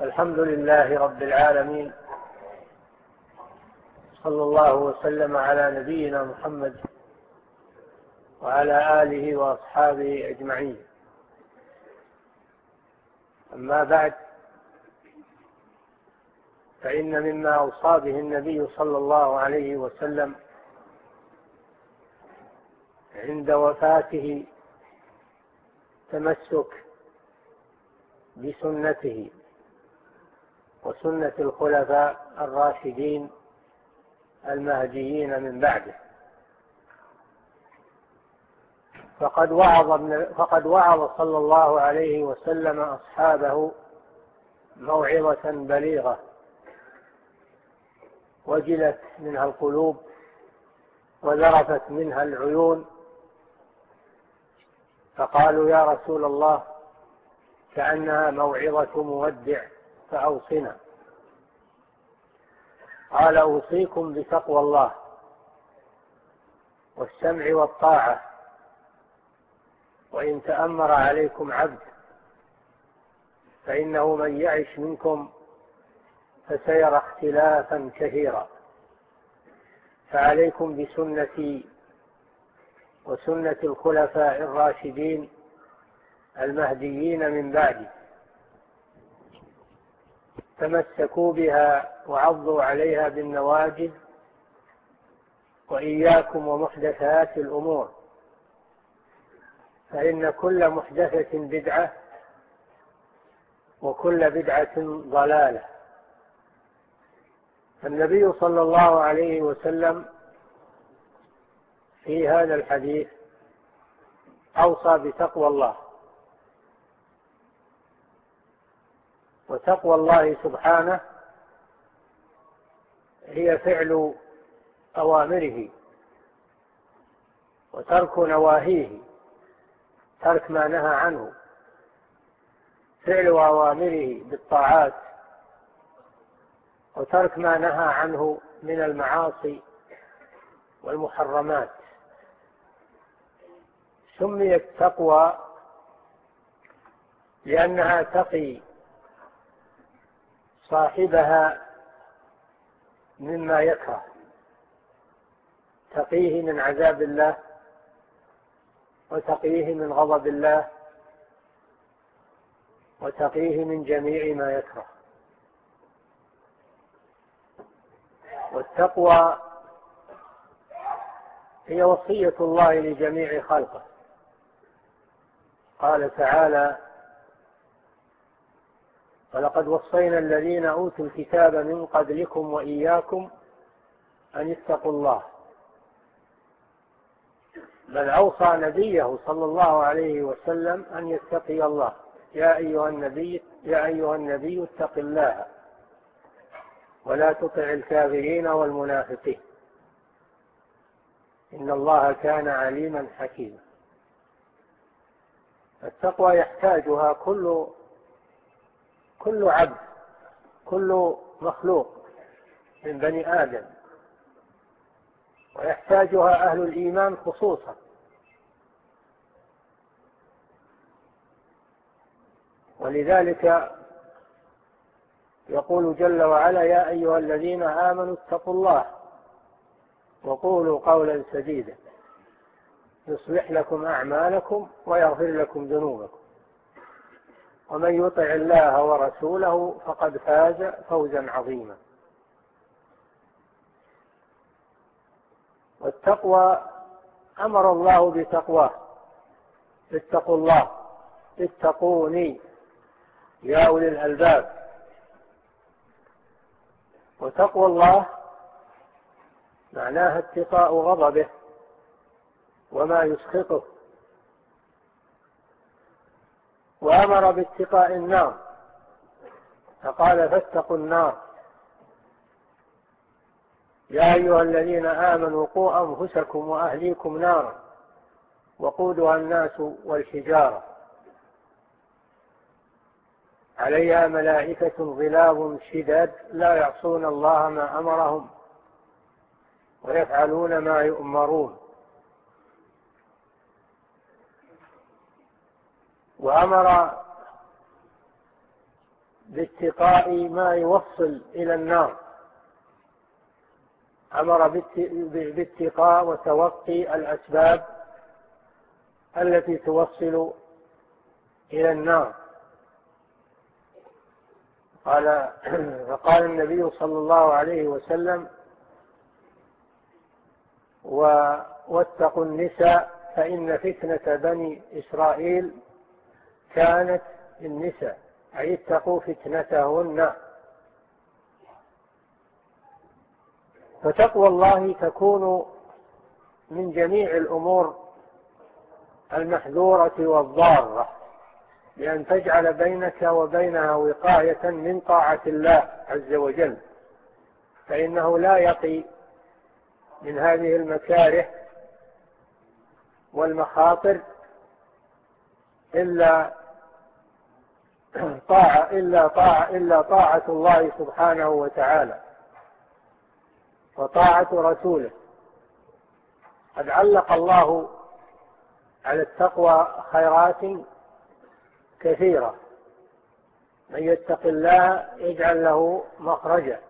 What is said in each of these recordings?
الحمد لله رب العالمين. صلى الله وسلم على نبينا محمد وعلى آله وأصحابه أجمعين. أما بعد فإن مما أوصى به النبي صلى الله عليه وسلم عند وفاته تمسك بسنته. وسنة الخلفاء الراشدين المهديين من بعده. فقد وعظ, فقد وعظ صلى الله عليه وسلم أصحابه موعظة بليغة. وجلت منها القلوب وذرفت منها العيون. فقالوا يا رسول الله كأنها موعظة مودع. فأوصنا. قال أوصيكم بتقوى الله والسمع والطاعة. وإن تأمر عليكم عبد فإنه من يعش منكم فسيرى اختلافا كثيرا. فعليكم بسنتي وسنة الخلفاء الراشدين المهديين من بعدي. تمسكوا بها وعضوا عليها بالنواجذ وإياكم ومحدثات الأمور. فإن كل محدثة بدعة وكل بدعة ضلالة. النبي صلى الله عليه وسلم في هذا الحديث أوصى بتقوى الله. وتقوى الله سبحانه هي فعل أوامره وترك نواهيه ترك ما نهى عنه. فعل أوامره بالطاعات وترك ما نهى عنه من المعاصي والمحرمات. سميت تقوى لأنها تقي صاحبها مما يكره. تقيه من عذاب الله وتقيه من غضب الله وتقيه من جميع ما يكره. والتقوى هي وصية الله لجميع خلقه. قال تعالى ولقد وصينا الذين أوتوا الكتاب من قبلكم وإياكم أن اتقوا الله. بل أوصى نبيه صلى الله عليه وسلم أن يتقي الله. يا أيها النبي يا أيها النبي اتق الله. ولا تطع الكافرين والمنافقين. إن الله كان عليما حكيما. التقوى يحتاجها كل كل عبد كل مخلوق من بني آدم. ويحتاجها أهل الإيمان خصوصا. ولذلك يقول جل وعلا يا أيها الذين آمنوا اتقوا الله وقولوا قولا سديدا. يصلح لكم أعمالكم ويغفر لكم ذنوبكم. ومن يطع الله ورسوله فقد فاز فوزا عظيما. والتقوى أمر الله بتقواه. اتقوا الله اتقوني يا أولي الألباب. وتقوى الله معناها اتقاء غضبه وما يسخطه. وأمر باتقاء النار. فقال فاتقوا النار. يا أيها الذين آمنوا قوا أنفسكم وأهليكم نارا. وقودها الناس والحجارة. عليها ملائكة ظلاب شداد لا يعصون الله ما أمرهم ويفعلون ما يؤمرون. وأمر باتقاء ما يوصل إلى النار. أمر باتقاء وتوقي الأسباب التي توصل إلى النار. قال فقال النبي صلى الله عليه وسلم واتقوا النساء فإن فتنة بني إسرائيل كانت للنساء أي اتقوا فتنتهن. فتقوى الله تكون من جميع الأمور المحذورة والضارة لأن تجعل بينك وبينها وقاية من طاعة الله عز وجل. فإنه لا يقي من هذه المكاره والمخاطر إلا طاعة إلا طاعة إلا طاعة الله سبحانه وتعالى. وطاعة رسوله. قد علق الله على التقوى خيرات كثيرة. من يتق الله يجعل له مخرجا.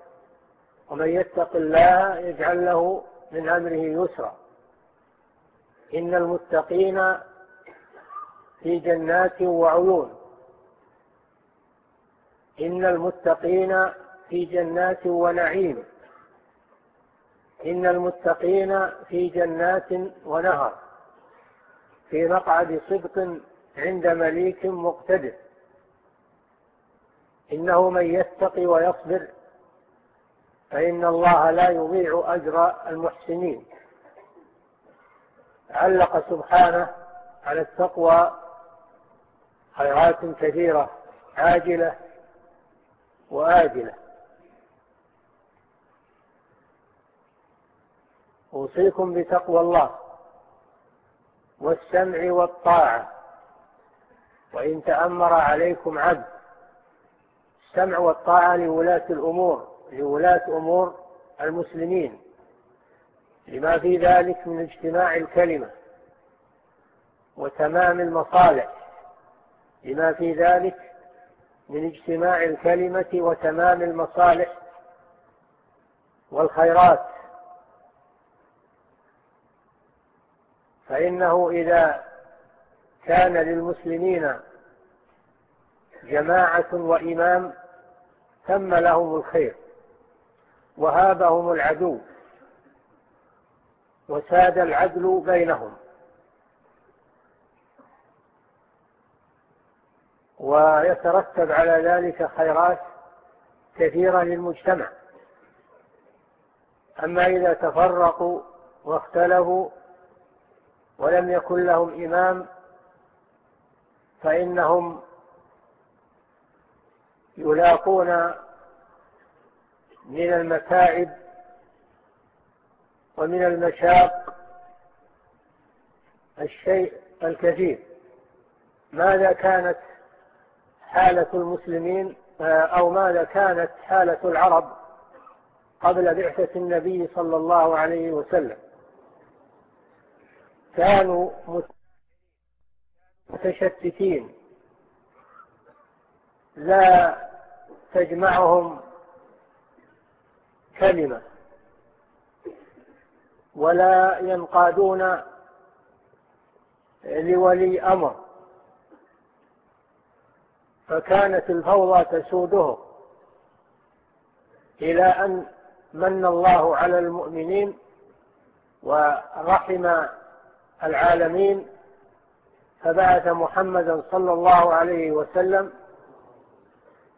ومن يتق الله يجعل له من أمره يسرا. إن المتقين في جنات وعيون. إن المتقين في جنات ونعيم. إن المتقين في جنات ونهر. في مقعد صدق عند مليك مقتدر. إنه من يتقي ويصبر فإن الله لا يضيع أجر المحسنين. علق سبحانه على التقوى خيرات كثيرة عاجلة وآجلة. أوصيكم بتقوى الله والسمع والطاعة. وإن تأمر عليكم عبد السمع والطاعة لولاة الأمور لولاة أمور المسلمين. لما في ذلك من اجتماع الكلمة وتمام المصالح. لما في ذلك من اجتماع الكلمة وتمام المصالح والخيرات. فإنه إذا كان للمسلمين جماعة وإمام تم لهم الخير وهابهم العدو وساد العدل بينهم. ويترتب على ذلك خيرات كثيرة للمجتمع. أما إذا تفرقوا واختلفوا ولم يكن لهم إمام فإنهم يلاقون من المتاعب ومن المشاق الشيء الكثير. ماذا كانت حالة المسلمين آه، أو ماذا كانت حالة العرب قبل بعثة النبي صلى الله عليه وسلم. كانوا متشتتين. لا تجمعهم كلمة ولا ينقادون لولي أمر. فكانت الفوضى تسودهم إلى أن من الله على المؤمنين ورحم العالمين فبعث محمدا صلى الله عليه وسلم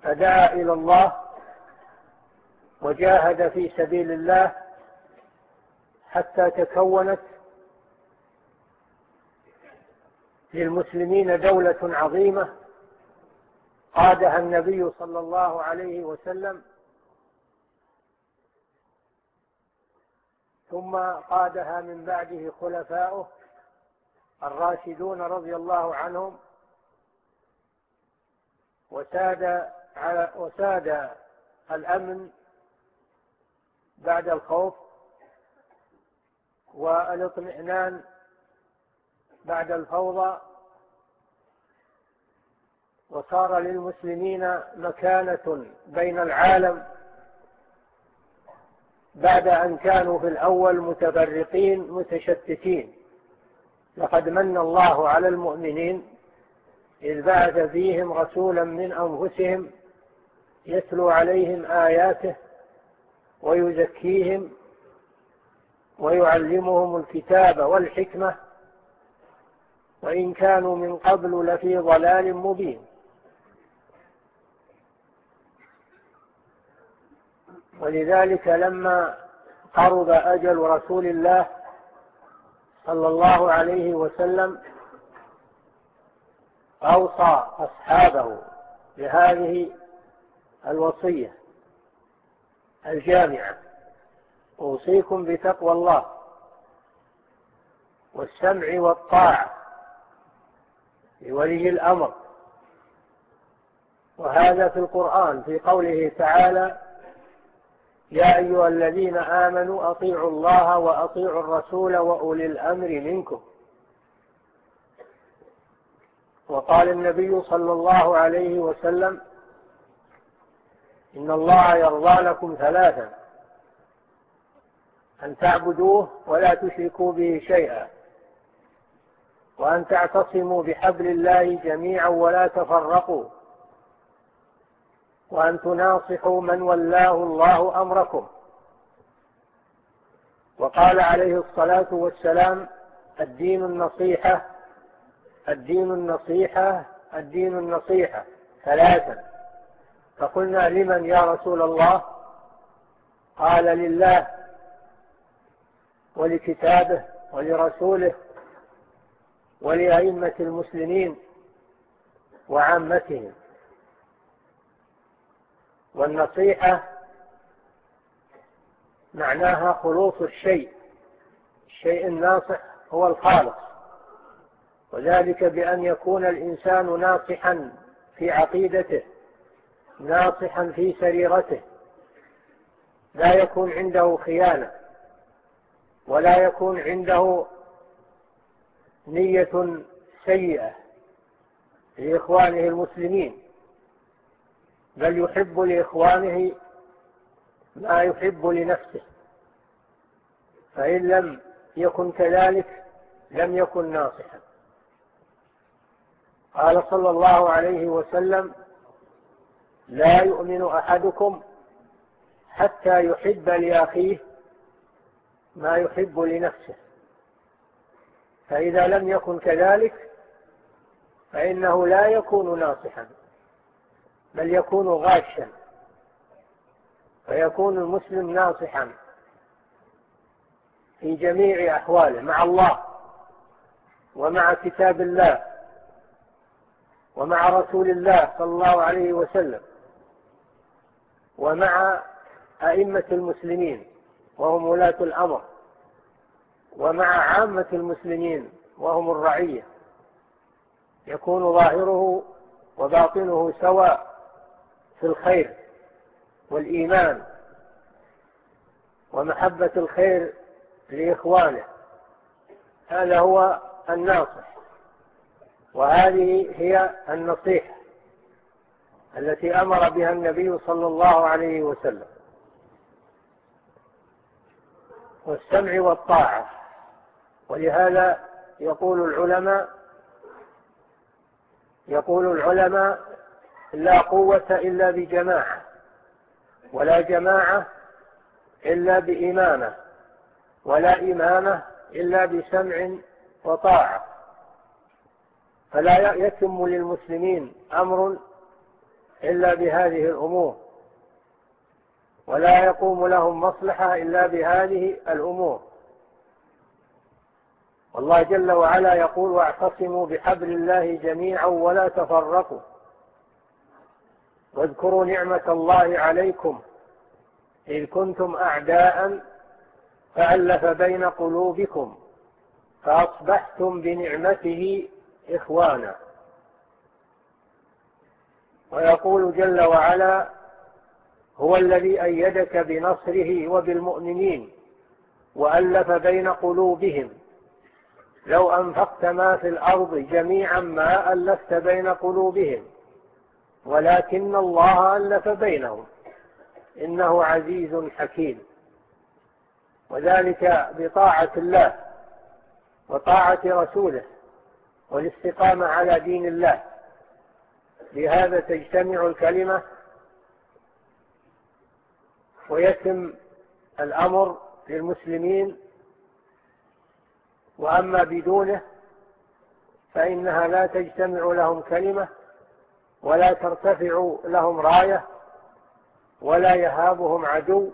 فدعا إلى الله وجاهد في سبيل الله حتى تكونت للمسلمين دولة عظيمة قادها النبي صلى الله عليه وسلم. ثم قادها من بعده خلفاؤه الراشدون رضي الله عنهم. وساد على وساد الأمن بعد الخوف والإطمئنان بعد الفوضى وصار للمسلمين مكانة بين العالم بعد أن كانوا في الأول متفرقين متشتتين. لقد من الله على المؤمنين إذ بعث فيهم رسولا من أنفسهم يتلو عليهم آياته ويزكيهم ويعلمهم الكتاب والحكمة وإن كانوا من قبل لفي ضلال مبين. ولذلك لما قرب أجل رسول الله صلى الله عليه وسلم أوصى أصحابه بهذه الوصية الجامعة أوصيكم بتقوى الله والسمع والطاعة لولي الأمر. وهذا في القرآن في قوله تعالى يا أيها الذين آمنوا أطيعوا الله وأطيعوا الرسول وأولي الأمر منكم. وقال النبي صلى الله عليه وسلم إن الله يرضى لكم ثلاثا أن تعبدوه ولا تشركوا به شيئا وأن تعتصموا بحبل الله جميعا ولا تفرقوا. وأن تناصحوا من ولاه الله أمركم. وقال عليه الصلاة والسلام الدين النصيحة الدين النصيحة الدين النصيحة. ثلاثا. فقلنا لمن يا رسول الله؟ قال لله. ولكتابه ولرسوله ولأئمة المسلمين وعامتهم. والنصيحة معناها خلوص الشيء. الشيء الناصح هو الخالص. وذلك بأن يكون الإنسان ناصحا في عقيدته ناصحا في سريرته. لا يكون عنده خيانة ولا يكون عنده نية سيئة لإخوانه المسلمين. بل يحب لإخوانه ما يحب لنفسه. فإن لم يكن كذلك لم يكن ناصحا. قال صلى الله عليه وسلم لا يؤمن أحدكم حتى يحب لأخيه ما يحب لنفسه. فإذا لم يكن كذلك فإنه لا يكون ناصحا. بل يكون غاشا فيكون المسلم ناصحا في جميع أحواله مع الله ومع كتاب الله ومع رسول الله صلى الله عليه وسلم ومع أئمة المسلمين وهم ولاة الأمر ومع عامة المسلمين وهم الرعية يكون ظاهره وباطنه سواء في الخير والإيمان ومحبة الخير لإخوانه. هذا هو الناصح وهذه هي النصيحة التي أمر بها النبي صلى الله عليه وسلم. والسمع والطاعة. ولهذا يقول العلماء يقول العلماء لا قوة إلا بجماعة ولا جماعة إلا بإمامة ولا إمامة إلا بسمع وطاعة. فلا يتم للمسلمين أمر إلا بهذه الأمور ولا يقوم لهم مصلحة إلا بهذه الأمور. والله جل وعلا يقول واعتصموا بحبل الله جميعا ولا تفرقوا. واذكروا نعمة الله عليكم إذ كنتم أعداء فألف بين قلوبكم فأصبحتم بنعمته إخوانا. ويقول جل وعلا هو الذي أيدك بنصره وبالمؤمنين وألف بين قلوبهم. لو أنفقت ما في الأرض جميعا ما ألفت بين قلوبهم. ولكن الله ألف بينهم. إنه عزيز حكيم. وذلك بطاعة الله وطاعة رسوله والاستقامة على دين الله. لهذا تجتمع الكلمة ويتم الأمر للمسلمين. وأما بدونه فإنها لا تجتمع لهم كلمة ولا ترتفع لهم راية ولا يهابهم عدو.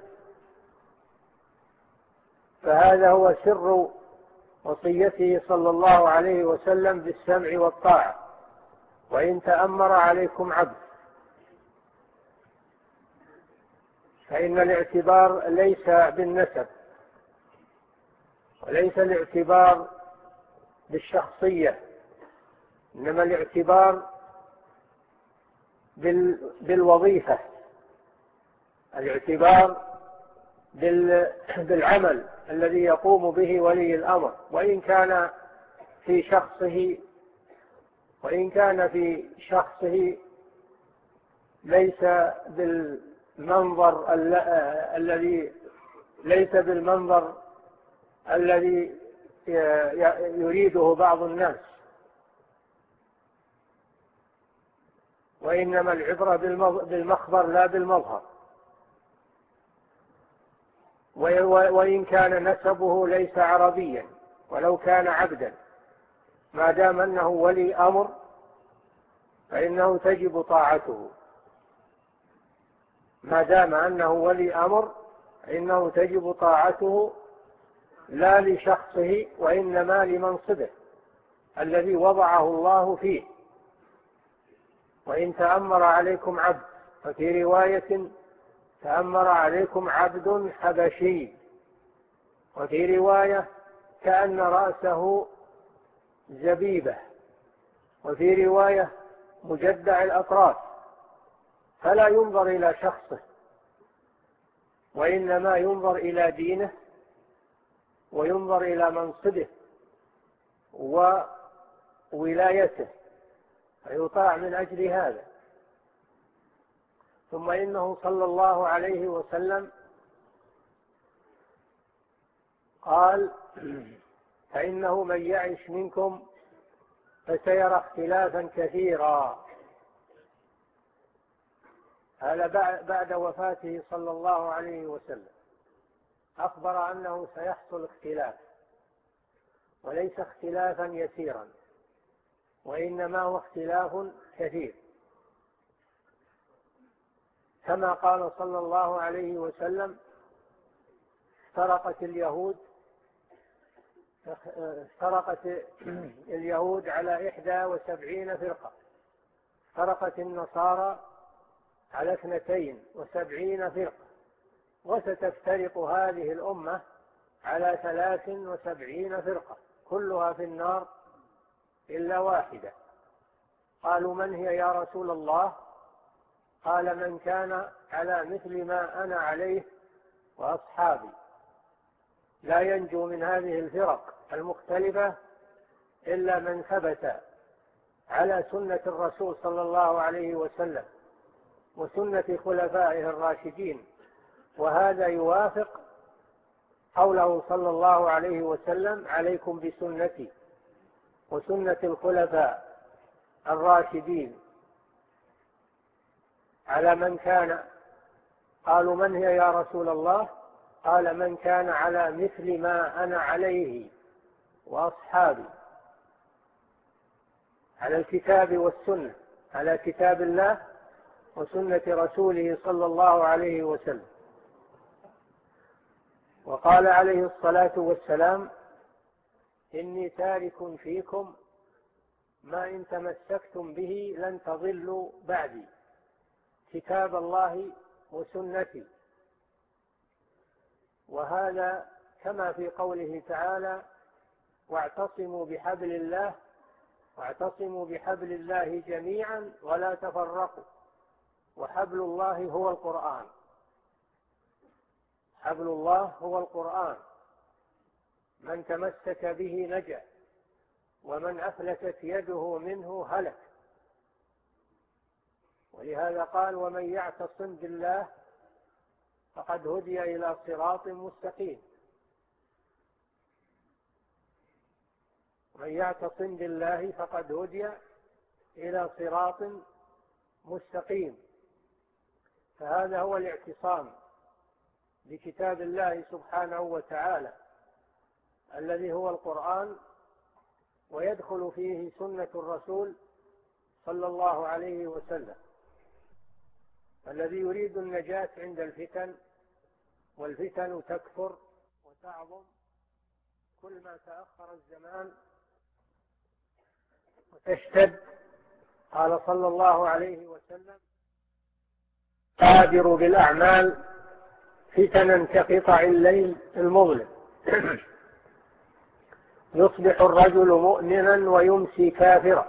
فهذا هو سر وصيته صلى الله عليه وسلم بالسمع والطاعة. وإن تأمر عليكم عبد فإن الاعتبار ليس بالنسب وليس الاعتبار بالشخصية إنما الاعتبار بالوظيفة. الاعتبار بالعمل الذي يقوم به ولي الأمر. وإن كان في شخصه وإن كان في شخصه ليس بالمنظر الذي ليس بالمنظر الذي يريده بعض الناس. وإنما العبرة بالمخبر لا بالمظهر. وإن كان نسبه ليس عربيا ولو كان عبدا. ما دام أنه ولي أمر فإنه تجب طاعته. ما دام أنه ولي أمر فإنه تجب طاعته لا لشخصه وإنما لمنصبه الذي وضعه الله فيه. وإن تأمر عليكم عبد ففي رواية تأمر عليكم عبد حبشي وفي رواية كأن رأسه زبيبة وفي رواية مجدع الأطراف فلا ينظر إلى شخصه وإنما ينظر إلى دينه وينظر إلى منصبه وولايته. فيطاع من أجل هذا. ثم إنه صلى الله عليه وسلم قال فإنه من يعش منكم فسيرى اختلافا كثيرا. هذا بعد وفاته صلى الله عليه وسلم. أخبر أنه سيحصل اختلاف وليس اختلافا يسيرا. وإنما هو اختلاف كثير. كما قال صلى الله عليه وسلم افترقت اليهود افترقت اليهود على إحدى وسبعين فرقة. افترقت النصارى على اثنتين وسبعين فرقة. وستفترق هذه الأمة على ثلاث وسبعين فرقة. كلها في النار إلا واحدة. قالوا من هي يا رسول الله؟ قال من كان على مثل ما أنا عليه وأصحابي. لا ينجو من هذه الفرق المختلفة إلا من ثبت على سنة الرسول صلى الله عليه وسلم وسنة خلفائه الراشدين وهذا يوافق قوله صلى الله عليه وسلم عليكم بسنتي. وسنة الخلفاء الراشدين على من كان قالوا من هي يا رسول الله؟ قال من كان على مثل ما أنا عليه وأصحابي. على الكتاب والسنة على كتاب الله وسنة رسوله صلى الله عليه وسلم. وقال عليه الصلاة والسلام إني تارك فيكم ما إن تمسكتم به لن تضلوا بعدي. كتاب الله وسنتي. وهذا كما في قوله تعالى واعتصموا بحبل الله واعتصموا بحبل الله جميعا ولا تفرقوا. وحبل الله هو القرآن. حبل الله هو القرآن. من تمسك به نجا ومن أفلتت يده منه هلك. ولهذا قال ومن يعتصم بالله فقد هدي إلى صراط مستقيم. من يعتصم بالله فقد هدي إلى صراط مستقيم. فهذا هو الاعتصام بكتاب الله سبحانه وتعالى. الذي هو القرآن ويدخل فيه سنة الرسول صلى الله عليه وسلم. الذي يريد النجاة عند الفتن والفتن تكثر وتعظم كل ما تأخر الزمان وتشتد. قال صلى الله عليه وسلم بادروا بالأعمال فتنا كقطع الليل المظلم. يصبح الرجل مؤمنا ويمسي كافرا.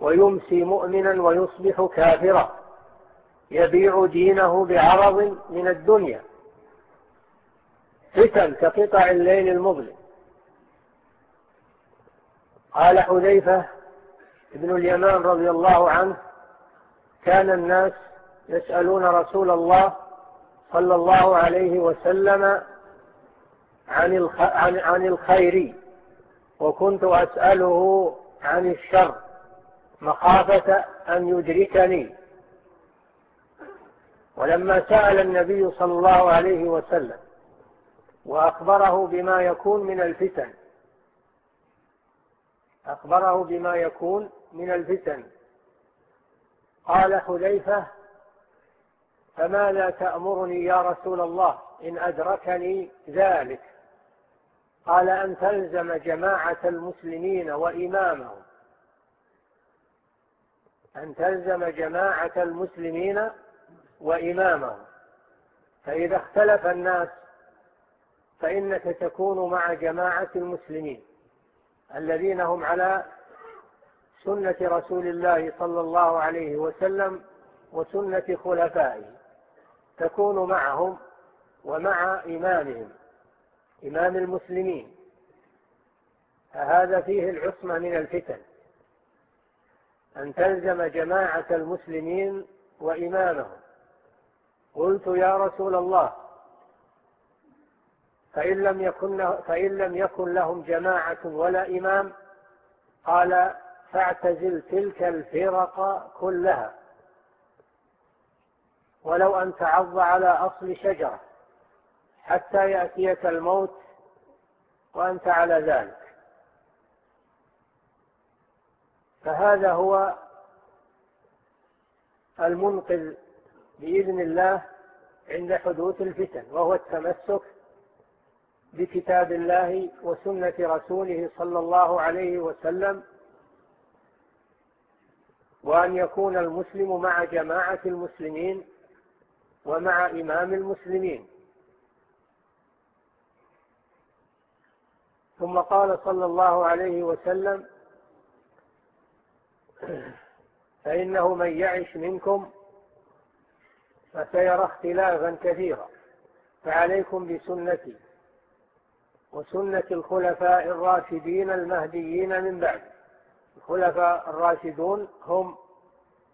ويمسي مؤمنا ويصبح كافرا. يبيع دينه بعرض من الدنيا. فتن كقطع الليل المظلم. قال حذيفة ابن اليمان رضي الله عنه كان الناس يسألون رسول الله صلى الله عليه وسلم عن عن الخير وكنت أسأله عن الشر مخافة أن يدركني. ولما سأل النبي صلى الله عليه وسلم وأخبره بما يكون من الفتن أخبره بما يكون من الفتن قال حذيفة فماذا تأمرني يا رسول الله إن أدركني ذلك؟ قال أن تلزم جماعة المسلمين وإمامهم. أن تلزم جماعة المسلمين وإمامهم. فإذا اختلف الناس فإنك تكون مع جماعة المسلمين الذين هم على سنة رسول الله صلى الله عليه وسلم وسنة خلفائه. تكون معهم ومع إمامهم. إمام المسلمين. فهذا فيه العصمة من الفتن. أن تلزم جماعة المسلمين وإمامهم. قلت يا رسول الله فإن لم يكن, فإن لم يكن لهم جماعة ولا إمام قال فاعتزل تلك الفرق كلها. ولو أن تعض على أصل شجرة. حتى يأتيك الموت وأنت على ذلك. فهذا هو المنقذ بإذن الله عند حدوث الفتن وهو التمسك بكتاب الله وسنة رسوله صلى الله عليه وسلم وأن يكون المسلم مع جماعة المسلمين ومع إمام المسلمين. ثم قال صلى الله عليه وسلم فإنه من يعش منكم فسيرى اختلافا كثيرا فعليكم بسنتي وسنة الخلفاء الراشدين المهديين من بعد. الخلفاء الراشدون هم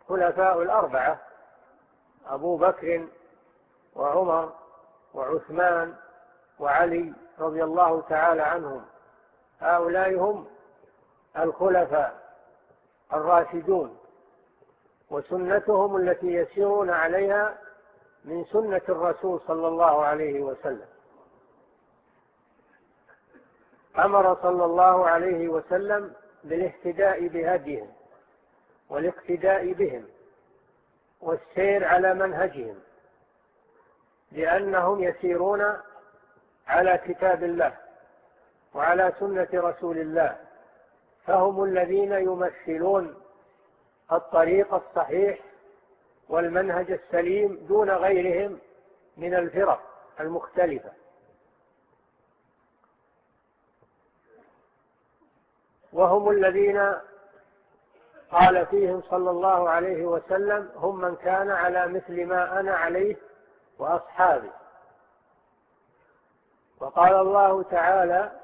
خلفاء الأربعة أبو بكر وعمر وعثمان وعلي رضي الله تعالى عنهم. هؤلاء هم الخلفاء الراشدون وسنتهم التي يسيرون عليها من سنة الرسول صلى الله عليه وسلم. أمر صلى الله عليه وسلم بالاهتداء بهديهم والاقتداء بهم والسير على منهجهم لأنهم يسيرون على كتاب الله. وعلى سنة رسول الله. فهم الذين يمثلون الطريق الصحيح والمنهج السليم دون غيرهم من الفرق المختلفة. وهم الذين قال فيهم صلى الله عليه وسلم هم من كان على مثل ما أنا عليه وأصحابي. وقال الله تعالى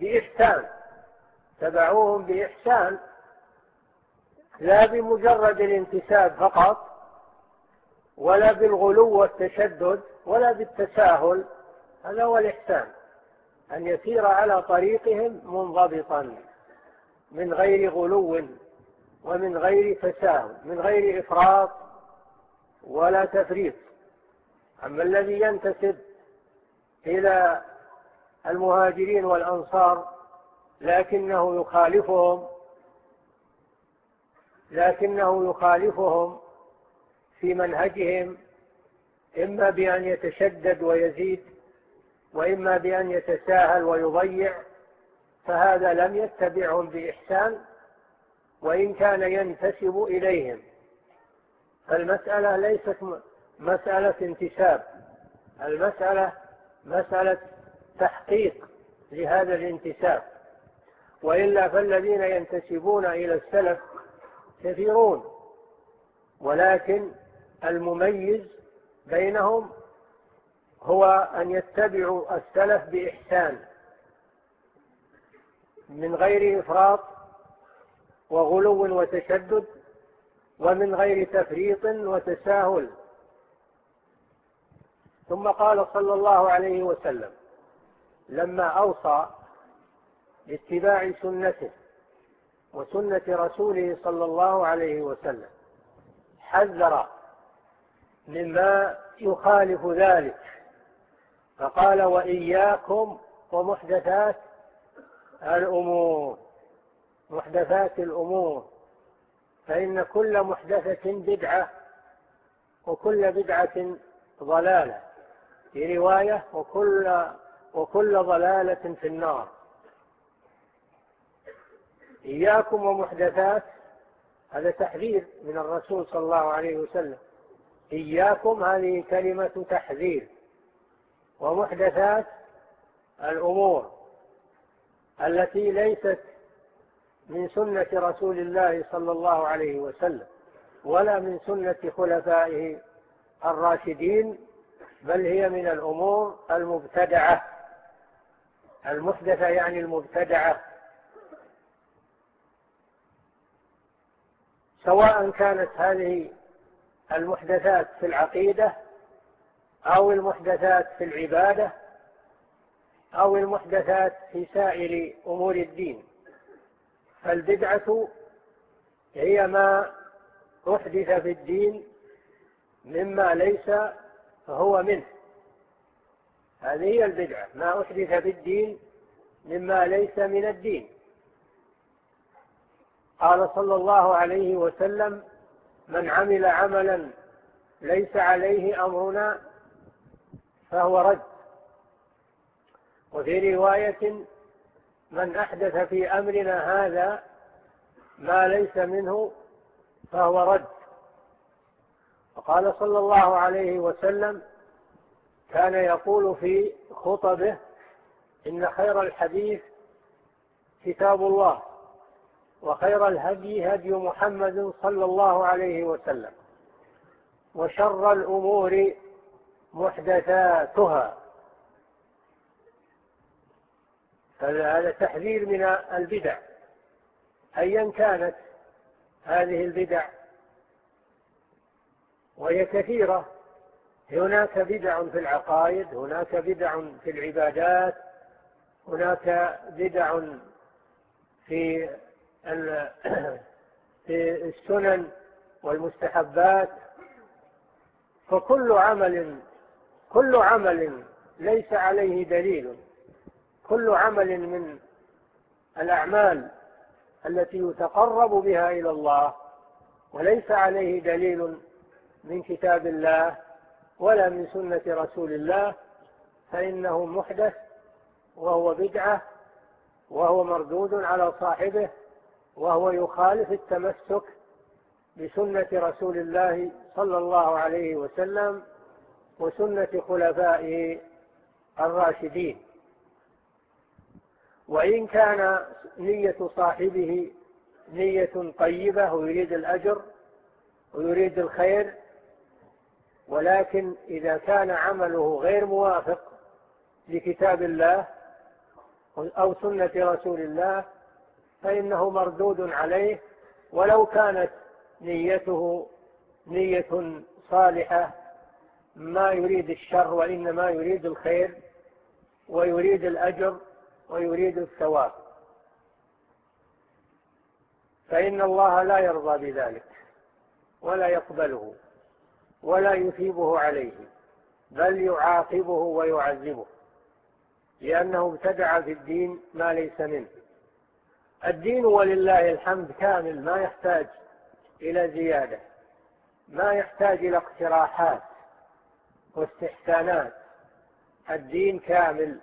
بإحسان. تبعوهم بإحسان. لا بمجرد الانتساب فقط ولا بالغلو والتشدد ولا بالتساهل. هذا هو الإحسان. أن يسير على طريقهم منضبطا من غير غلو ومن غير تساهل من غير إفراط ولا تفريط. أما الذي ينتسب إلى المهاجرين والأنصار لكنه يخالفهم لكنه يخالفهم في منهجهم إما بأن يتشدد ويزيد وإما بأن يتساهل ويضيع فهذا لم يتبعهم بإحسان وإن كان ينتسب إليهم. فالمسألة ليست مسألة انتساب المسألة مسألة تحقيق لهذا الانتساب. وإلا فالذين ينتسبون إلى السلف كثيرون ولكن المميز بينهم هو أن يتبعوا السلف بإحسان من غير إفراط وغلو وتشدد ومن غير تفريط وتساهل. ثم قال صلى الله عليه وسلم لما أوصى باتباع سنته وسنة رسوله صلى الله عليه وسلم حذر مما يخالف ذلك فقال وإياكم ومحدثات الأمور محدثات الأمور فإن كل محدثة بدعة وكل بدعة ضلالة في رواية وكل وكل ضلالة في النار. إياكم ومحدثات هذا تحذير من الرسول صلى الله عليه وسلم. إياكم هذه كلمة تحذير. ومحدثات الأمور التي ليست من سنة رسول الله صلى الله عليه وسلم ولا من سنة خلفائه الراشدين بل هي من الأمور المبتدعة. المحدثة يعني المبتدعة. سواء كانت هذه المحدثات في العقيدة أو المحدثات في العبادة أو المحدثات في سائر أمور الدين. فالبدعة هي ما أحدث في الدين مما ليس هو منه. هذه هي البدعة. ما أحدث في الدين مما ليس من الدين. قال صلى الله عليه وسلم من عمل عملا ليس عليه أمرنا فهو رد. وفي رواية من أحدث في أمرنا هذا ما ليس منه فهو رد. وقال صلى الله عليه وسلم كان يقول في خطبه إن خير الحديث كتاب الله وخير الهدي هدي محمد صلى الله عليه وسلم وشر الأمور محدثاتها. فهذا تحذير من البدع. أيا كانت هذه البدع وهي كثيرة هناك بدع في العقائد هناك بدع في العبادات هناك بدع في في السنن والمستحبات. فكل عمل كل عمل ليس عليه دليل. كل عمل من الأعمال التي يتقرب بها إلى الله وليس عليه دليل من كتاب الله. ولا من سنة رسول الله فإنه محدث وهو بدعة وهو مردود على صاحبه وهو يخالف التمسك بسنة رسول الله صلى الله عليه وسلم وسنة خلفائه الراشدين. وإن كان نية صاحبه نية طيبة ويريد الأجر ويريد الخير ولكن إذا كان عمله غير موافق لكتاب الله أو سنة رسول الله فإنه مردود عليه ولو كانت نيته نية صالحة ما يريد الشر وإنما يريد الخير ويريد الأجر ويريد الثواب. فإن الله لا يرضى بذلك ولا يقبله. ولا يثيبه عليه بل يعاقبه ويعذبه لأنه ابتدع في الدين ما ليس منه. الدين ولله الحمد كامل ما يحتاج إلى زيادة ما يحتاج إلى اقتراحات واستحسانات. الدين كامل.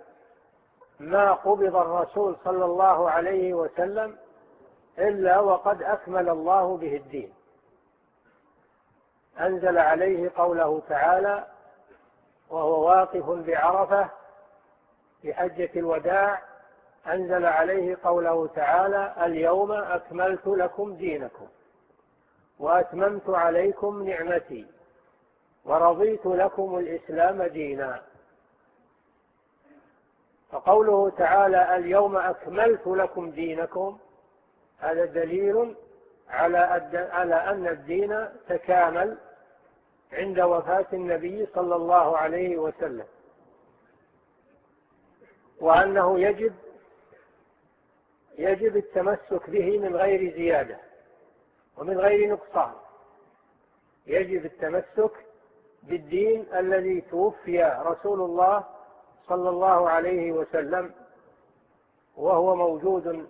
ما قبض الرسول صلى الله عليه وسلم إلا وقد أكمل الله به الدين. أنزل عليه قوله تعالى وهو واقف بعرفة في حجة الوداع أنزل عليه قوله تعالى اليوم أكملت لكم دينكم وأتممت عليكم نعمتي ورضيت لكم الإسلام دينا. فقوله تعالى اليوم أكملت لكم دينكم هذا دليل على أن الدين تكامل عند وفاة النبي صلى الله عليه وسلم. وأنه يجب يجب التمسك به من غير زيادة ومن غير نقصان. يجب التمسك بالدين الذي توفي رسول الله صلى الله عليه وسلم وهو موجود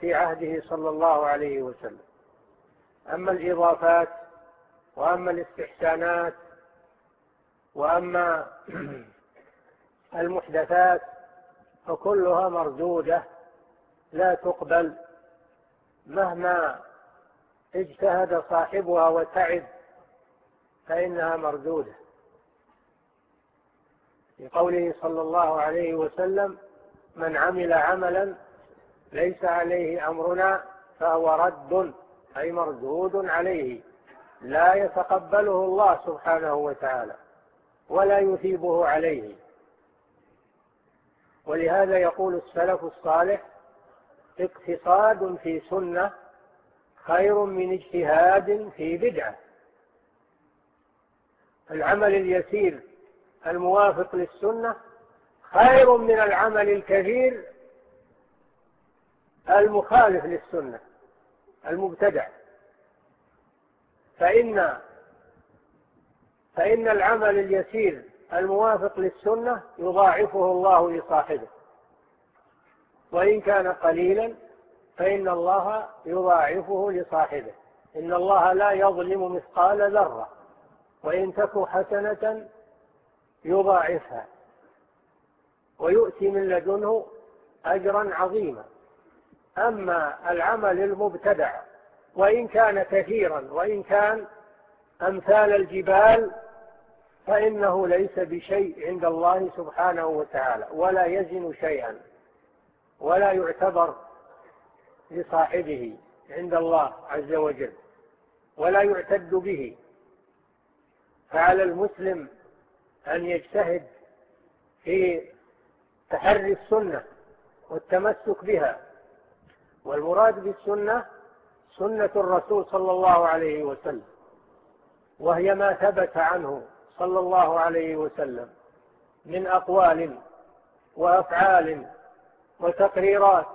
في عهده صلى الله عليه وسلم. أما الإضافات وأما الاستحسانات وأما المحدثات فكلها مردودة لا تقبل مهما اجتهد صاحبها وتعب فإنها مردودة. لقوله صلى الله عليه وسلم من عمل عملا ليس عليه أمرنا فهو رد أي مردود عليه. لا يتقبله الله سبحانه وتعالى ولا يثيبه عليه. ولهذا يقول السلف الصالح اقتصاد في سنة خير من اجتهاد في بدعة. العمل اليسير الموافق للسنة خير من العمل الكثير المخالف للسنة المبتدع. فإن فإن العمل اليسير الموافق للسنة يضاعفه الله لصاحبه. وإن كان قليلا فإن الله يضاعفه لصاحبه. إن الله لا يظلم مثقال ذرة. وإن تك حسنة يضاعفها. ويؤتي من لدنه أجرا عظيما. أما العمل المبتدع وإن كان كثيرا وإن كان أمثال الجبال فإنه ليس بشيء عند الله سبحانه وتعالى ولا يزن شيئا ولا يعتبر لصاحبه عند الله عز وجل ولا يعتد به. فعلى المسلم أن يجتهد في تحري السنة والتمسك بها والمراد بالسنة سنة الرسول صلى الله عليه وسلم وهي ما ثبت عنه صلى الله عليه وسلم من أقوال وأفعال وتقريرات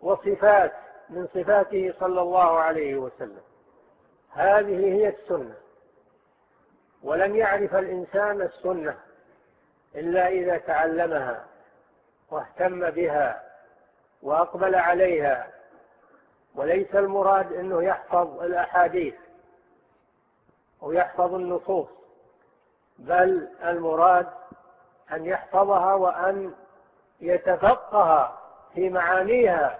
وصفات من صفاته صلى الله عليه وسلم. هذه هي السنة. ولن يعرف الإنسان السنة إلا إذا تعلمها واهتم بها وأقبل عليها وليس المراد أنه يحفظ الأحاديث أو يحفظ النصوص بل المراد أن يحفظها وأن يتفقه في معانيها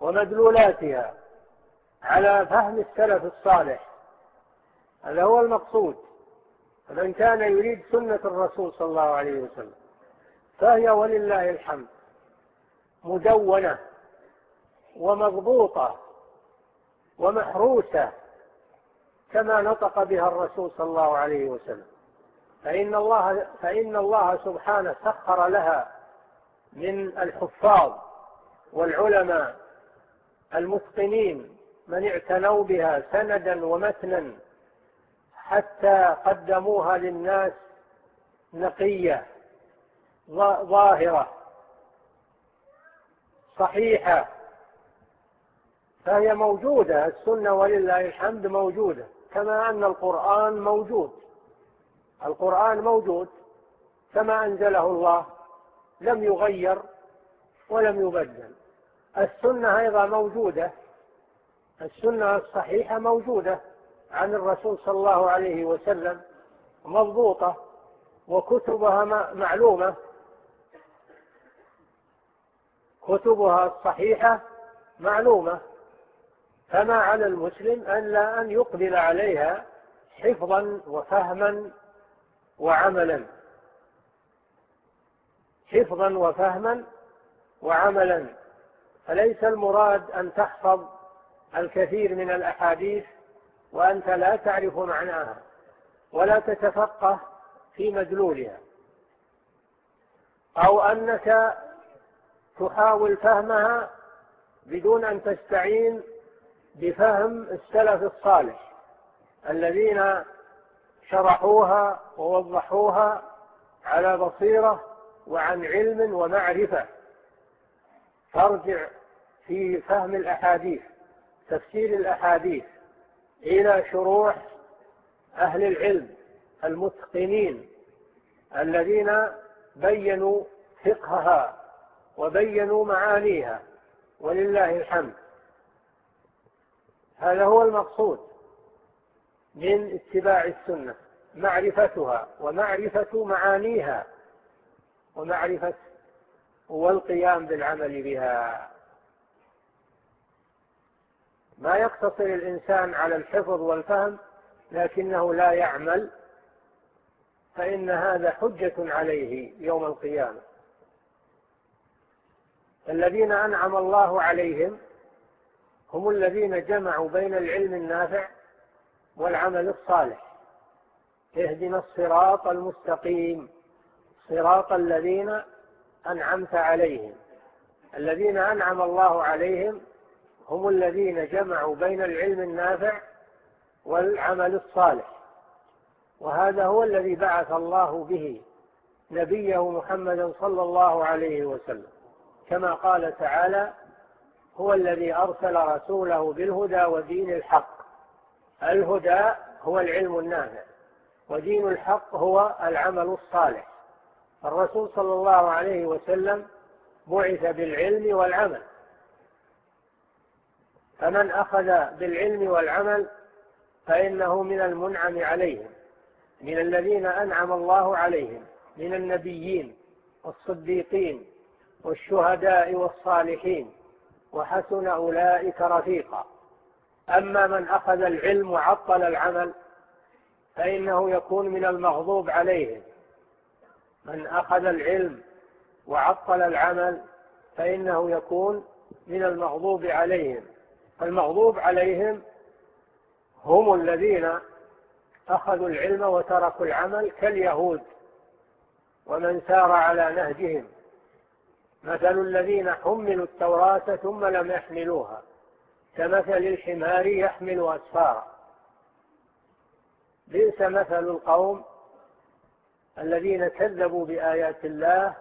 ومدلولاتها على فهم السلف الصالح. هذا هو المقصود. فمن كان يريد سنة الرسول صلى الله عليه وسلم فهي ولله الحمد مدونة ومضبوطة ومحروسة كما نطق بها الرسول صلى الله عليه وسلم. فإن الله, فإن الله سبحانه سخر لها من الحفاظ والعلماء المتقنين من اعتنوا بها سندا ومتنا حتى قدموها للناس نقية ظاهرة صحيحة فهي موجودة السنة ولله الحمد موجودة كما أن القرآن موجود. القرآن موجود كما أنزله الله لم يغير ولم يبدل. السنة أيضا موجودة السنة الصحيحة موجودة عن الرسول صلى الله عليه وسلم مضبوطة وكتبها معلومة. كتبها الصحيحة معلومة. فما على المسلم ألا أن يقبل عليها حفظا وفهما وعملا. حفظا وفهما وعملا. فليس المراد أن تحفظ الكثير من الأحاديث وأنت لا تعرف معناها ولا تتفقه في مدلولها. أو أنك تحاول فهمها بدون أن تستعين بفهم السلف الصالح الذين شرحوها ووضحوها على بصيرة وعن علم ومعرفة. فارجع في فهم الأحاديث تفسير الأحاديث إلى شروح أهل العلم المتقنين الذين بينوا فقهها وبينوا معانيها ولله الحمد. هذا هو المقصود من اتباع السنة معرفتها ومعرفة معانيها ومعرفة والقيام بالعمل بها. ما يقتصر الإنسان على الحفظ والفهم لكنه لا يعمل فإن هذا حجة عليه يوم القيامة. الذين أنعم الله عليهم هم الذين جمعوا بين العلم النافع والعمل الصالح. اهدنا الصراط المستقيم. صراط الذين أنعمت عليهم. الذين أنعم الله عليهم هم الذين جمعوا بين العلم النافع والعمل الصالح. وهذا هو الذي بعث الله به نبيه محمدا صلى الله عليه وسلم. كما قال تعالى هو الذي أرسل رسوله بالهدى ودين الحق. الهدى هو العلم النافع ودين الحق هو العمل الصالح. الرسول صلى الله عليه وسلم بعث بالعلم والعمل. فمن أخذ بالعلم والعمل فإنه من المنعم عليهم من الذين أنعم الله عليهم من النبيين والصديقين والشهداء والصالحين. وحسن أولئك رفيقا. أما من أخذ العلم وعطل العمل فإنه يكون من المغضوب عليهم. من أخذ العلم وعطل العمل فإنه يكون من المغضوب عليهم. فالمغضوب عليهم هم الذين أخذوا العلم وتركوا العمل كاليهود ومن سار على نهجهم. مثل الذين حملوا التوراة ثم لم يحملوها. كمثل الحمار يحمل أسفارا. بئس مثل القوم الذين كذبوا بآيات الله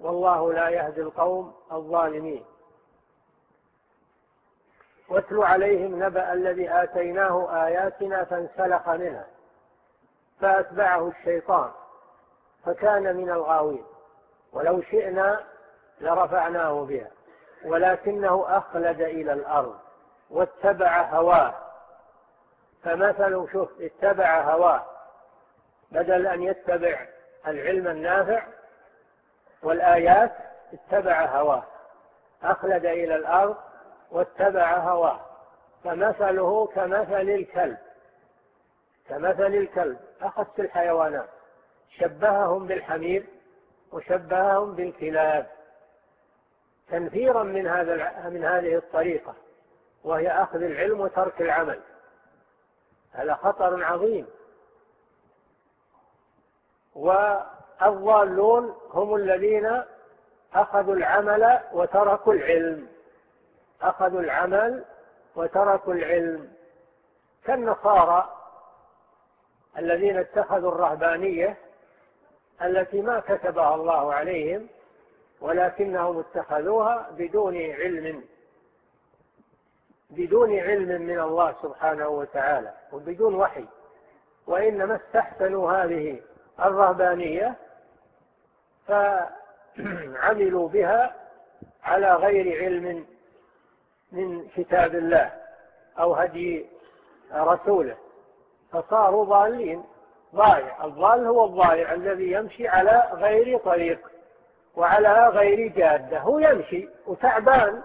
والله لا يهدي القوم الظالمين. واتل عليهم نبأ الذي آتيناه آياتنا فانسلخ منها فأتبعه الشيطان فكان من الغاوين. ولو شئنا لرفعناه بها ولكنه أخلد إلى الأرض واتبع هواه. فمثل شوف اتبع هواه بدل أن يتبع العلم النافع والآيات اتبع هواه. أخلد إلى الأرض واتبع هواه. فمثله كمثل الكلب كمثل الكلب أخذت الحيوانات. شبههم بالحمير وشبههم بالكلاب. تنفيرا من هذا من هذه الطريقة وهي أخذ العلم وترك العمل. هذا خطر عظيم. والضالون هم الذين أخذوا العمل وتركوا العلم. أخذوا العمل وتركوا العلم. كالنصارى الذين اتخذوا الرهبانية التي ما كتبها الله عليهم ولكنهم اتخذوها بدون علم بدون علم من الله سبحانه وتعالى وبدون وحي. وإنما استحسنوا هذه الرهبانية فعملوا بها على غير علم من كتاب الله أو هدي رسوله. فصاروا ضالين ضائع الضال هو الضائع الذي يمشي على غير طريق. وعلى غير جادة. هو يمشي وتعبان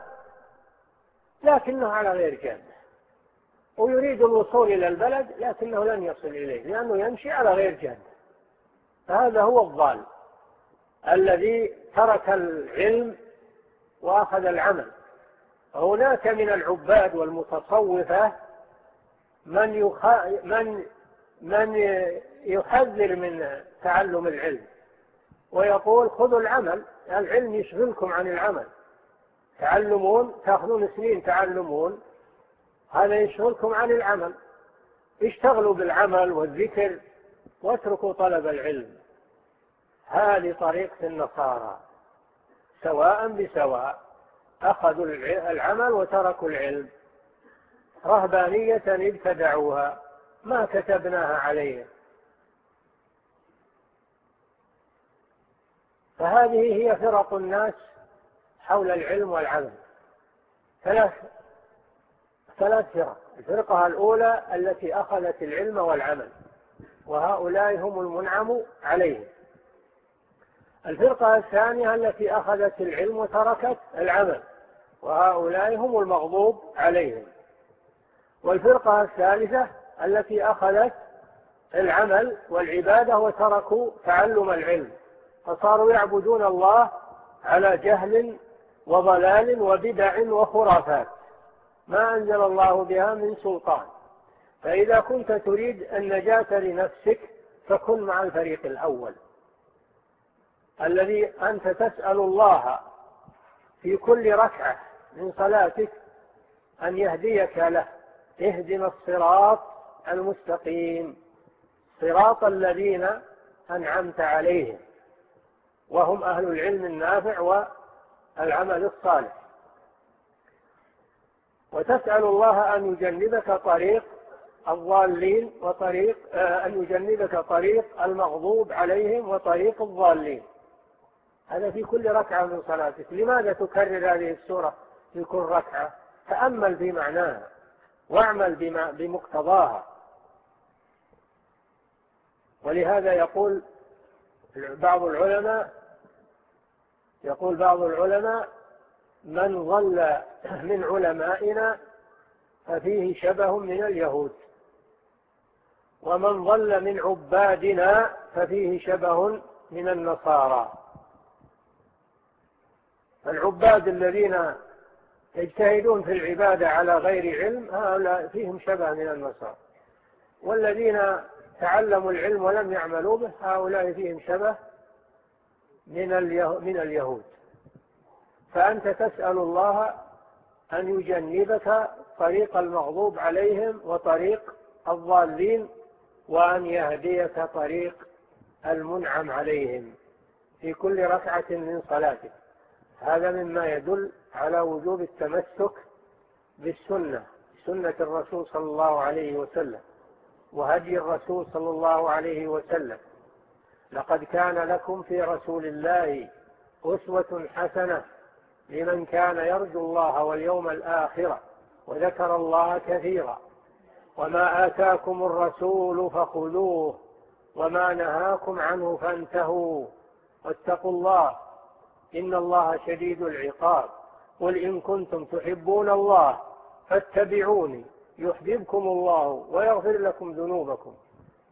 لكنه على غير جادة. ويريد الوصول إلى البلد لكنه لن يصل إليه لأنه يمشي على غير جادة. فهذا هو الضال الذي ترك العلم وأخذ العمل. هناك من العباد والمتصوفة من, يخ... من... من يحذر من تعلم العلم. ويقول خذوا العمل العلم يشغلكم عن العمل. تعلمون تأخذون سنين تعلمون هذا يشغلكم عن العمل. اشتغلوا بالعمل والذكر واتركوا طلب العلم. هذه طريقة النصارى. سواء بسواء أخذوا العمل وتركوا العلم. رهبانية ابتدعوها. ما كتبناها عليهم. فهذه هي فرق الناس حول العلم والعمل. ثلاث ثلاث فرق. الفرقة الأولى التي أخذت العلم والعمل وهؤلاء هم المنعم عليهم. الفرقة الثانية التي أخذت العلم وتركت العمل وهؤلاء هم المغضوب عليهم. والفرقة الثالثة التي أخذت العمل والعبادة وتركوا تعلم العلم. فصاروا يعبدون الله على جهل وضلال وبدع وخرافات. ما أنزل الله بها من سلطان. فإذا كنت تريد النجاة لنفسك فكن مع الفريق الأول. الذي أنت تسأل الله في كل ركعة من صلاتك أن يهديك له. اهدنا الصراط المستقيم. صراط الذين أنعمت عليهم. وهم أهل العلم النافع والعمل الصالح. وتسأل الله أن يجنبك طريق الضالين وطريق آه، أن يجنبك طريق المغضوب عليهم وطريق الضالين. هذا في كل ركعة من صلاتك. لماذا تكرر هذه السورة في كل ركعة؟ تأمل بمعناها واعمل بما بمقتضاها. ولهذا يقول بعض العلماء يقول بعض العلماء من ظل من علمائنا ففيه شبه من اليهود. ومن ظل من عبادنا ففيه شبه من النصارى. العباد الذين يجتهدون في العبادة على غير علم هؤلاء فيهم شبه من النصارى. والذين تعلموا العلم ولم يعملوا به هؤلاء فيهم شبه من من اليهود. فأنت تسأل الله أن يجنبك طريق المغضوب عليهم وطريق الضالين وأن يهديك طريق المنعم عليهم في كل ركعة من صلاتك. هذا مما يدل على وجوب التمسك بالسنة سنة الرسول صلى الله عليه وسلم وهدي الرسول صلى الله عليه وسلم. لقد كان لكم في رسول الله أسوة حسنة لمن كان يرجو الله واليوم الآخرة وذكر الله كثيرا. وما آتاكم الرسول فخذوه وما نهاكم عنه فانتهوا. واتقوا الله إن الله شديد العقاب. قل إن كنتم تحبون الله فاتبعوني يحببكم الله ويغفر لكم ذنوبكم.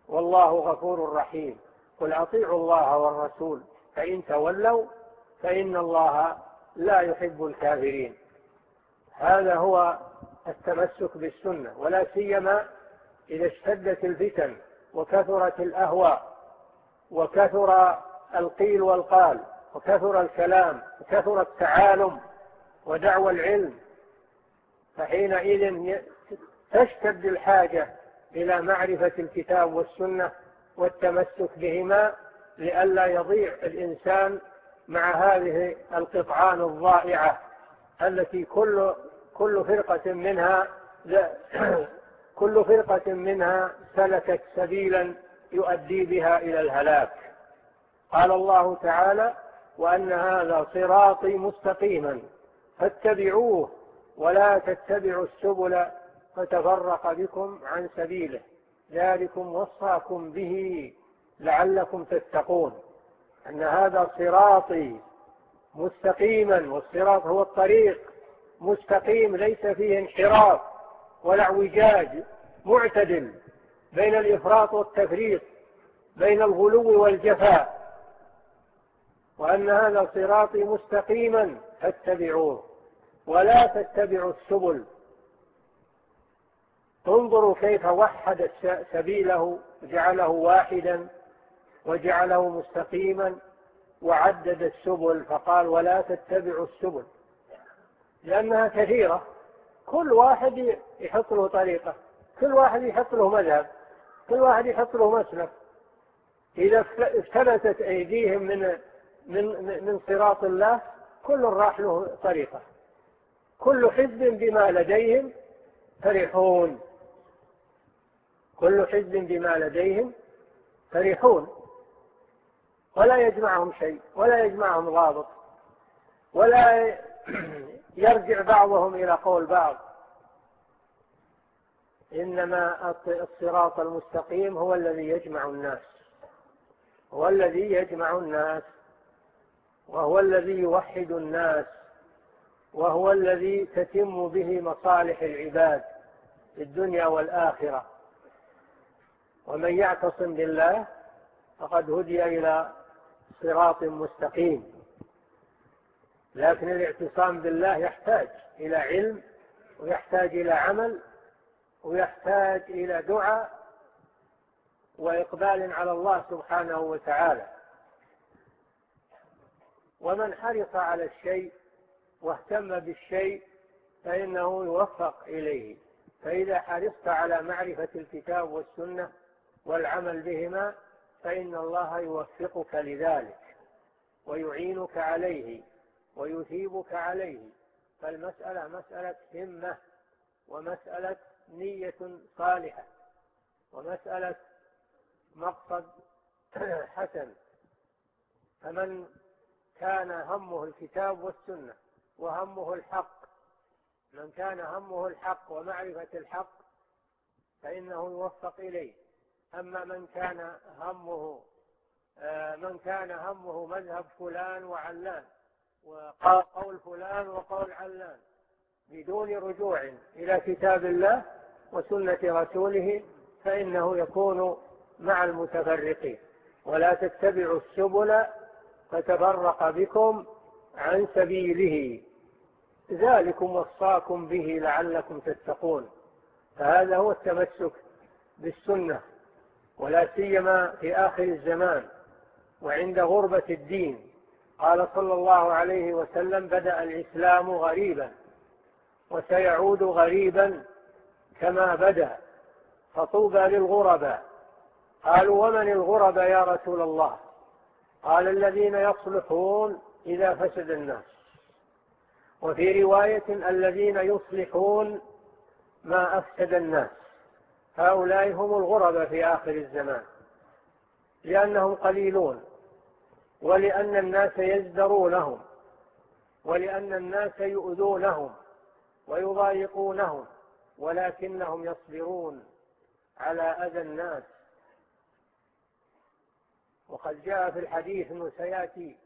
والله غفور رحيم. قل أطيعوا الله والرسول فإن تولوا فإن الله لا يحب الكافرين. هذا هو التمسك بالسنة ولا سيما إذا اشتدت الفتن وكثرت الأهواء وكثر القيل والقال وكثر الكلام وكثر التعالم ودعوى العلم فحينئذ تشتد الحاجة إلى معرفة الكتاب والسنة والتمسك بهما لئلا يضيع الإنسان مع هذه القطعان الضائعة التي كل كل فرقة منها كل فرقة منها سلكت سبيلا يؤدي بها إلى الهلاك. قال الله تعالى وأن هذا صراطي مستقيما فاتبعوه ولا تتبعوا السبل فتفرق بكم عن سبيله. ذلكم وصاكم به لعلكم تتقون. أن هذا صراطي مستقيما والصراط هو الطريق مستقيم ليس فيه انحراف ولا اعوجاج معتدل بين الإفراط والتفريط بين الغلو والجفاء. وأن هذا صراطي مستقيما فاتبعوه ولا تتبعوا السبل. انظروا كيف وحد سبيله جعله واحدا وجعله مستقيما وعدد السبل فقال ولا تتبعوا السبل. لأنها كثيرة. كل واحد يحط له طريقة. كل واحد يحط له مذهب. كل واحد يحط له مسلك. إذا افتلتت أيديهم من من من صراط الله كل راح له طريقة. كل حزب بما لديهم فرحون. كل حزب بما لديهم فرحون. ولا يجمعهم شيء ولا يجمعهم غاضب ولا يرجع بعضهم إلى قول بعض. إنما الصراط المستقيم هو الذي يجمع الناس هو الذي يجمع الناس وهو الذي يوحد الناس وهو الذي تتم به مصالح العباد في الدنيا والآخرة. ومن يعتصم بالله فقد هدي إلى صراط مستقيم. لكن الاعتصام بالله يحتاج إلى علم ويحتاج إلى عمل ويحتاج إلى دعاء وإقبال على الله سبحانه وتعالى. ومن حرص على الشيء واهتم بالشيء فإنه يوفق إليه. فإذا حرصت على معرفة الكتاب والسنة والعمل بهما فإن الله يوفقك لذلك ويعينك عليه ويثيبك عليه فالمسألة مسألة همة ومسألة نية صالحة ومسألة مقصد حسن فمن كان همه الكتاب والسنة وهمه الحق من كان همه الحق ومعرفة الحق فإنه يوفق إليه أما من كان همه آه، من كان همه مذهب فلان وعلان وقول فلان وقول علان بدون رجوع إلى كتاب الله وسنة رسوله فإنه يكون مع المتفرقين. ولا تتبعوا السبل فتفرق بكم عن سبيله. ذلكم وصاكم به لعلكم تتقون. فهذا هو التمسك بالسنة. ولا سيما في آخر الزمان وعند غربة الدين. قال صلى الله عليه وسلم بدأ الإسلام غريبا وسيعود غريبا كما بدأ فطوبى للغرباء. قالوا ومن الغرباء يا رسول الله؟ قال الذين يصلحون إذا فسد الناس. وفي رواية الذين يصلحون ما أفسد الناس. هؤلاء هم الغرب في آخر الزمان لأنهم قليلون ولأن الناس يزدرونهم ولأن الناس يؤذونهم ويضايقونهم ولكنهم يصبرون على أذى الناس. وقد جاء في الحديث أنه سيأتي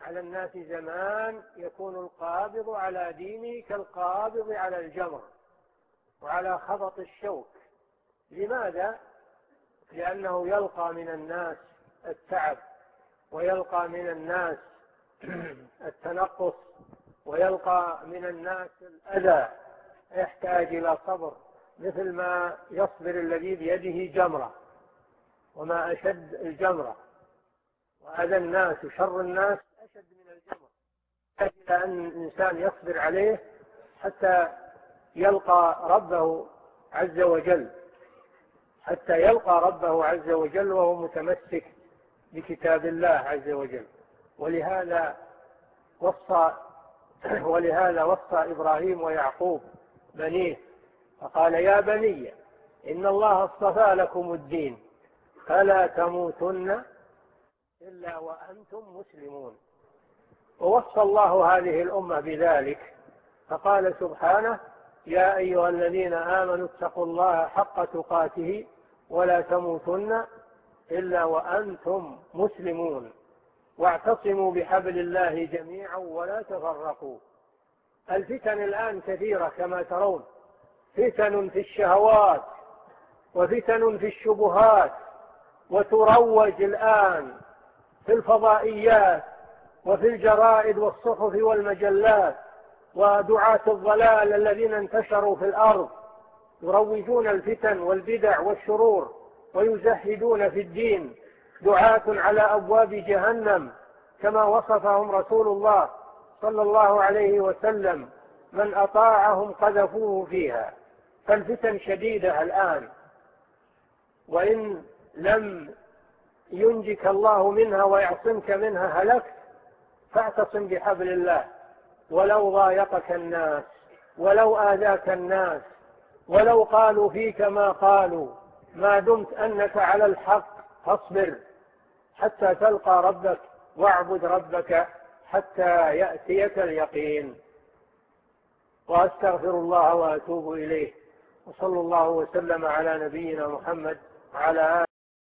على الناس زمان يكون القابض على دينه كالقابض على الجمر وعلى خبط الشوك. لماذا؟ لأنه يلقى من الناس التعب ويلقى من الناس التنقص ويلقى من الناس الأذى يحتاج إلى صبر مثل ما يصبر الذي بيده جمرة وما أشد الجمرة. وأذى الناس وشر الناس أشد من الجمرة. حتى أن الإنسان يصبر عليه حتى يلقى ربه عز وجل. حتى يلقى ربه عز وجل وهو متمسك بكتاب الله عز وجل. ولهذا وصى ولهذا وصى إبراهيم ويعقوب بنيه فقال يا بني إن الله اصطفى لكم الدين فلا تموتن إلا وأنتم مسلمون. ووصى الله هذه الأمة بذلك فقال سبحانه يا أيها الذين آمنوا اتقوا الله حق تقاته ولا تموتن إلا وأنتم مسلمون. واعتصموا بحبل الله جميعا ولا تفرقوا. الفتن الآن كثيرة كما ترون. فتن في الشهوات وفتن في الشبهات وتروج الآن في الفضائيات وفي الجرائد والصحف والمجلات ودعاة الضلال الذين انتشروا في الأرض. يروجون الفتن والبدع والشرور ويزهدون في الدين. دعاة على أبواب جهنم كما وصفهم رسول الله صلى الله عليه وسلم من أطاعهم قذفوه فيها. فالفتن شديدة الآن. وإن لم ينجك الله منها ويعصمك منها هلكت فاعتصم بحبل الله. ولو ضايقك الناس ولو آذاك الناس ولو قالوا فيك ما قالوا ما دمت أنك على الحق فاصبر حتى تلقى ربك واعبد ربك حتى يأتيك اليقين. وأستغفر الله وأتوب إليه. وصلى الله وسلم على نبينا محمد على آله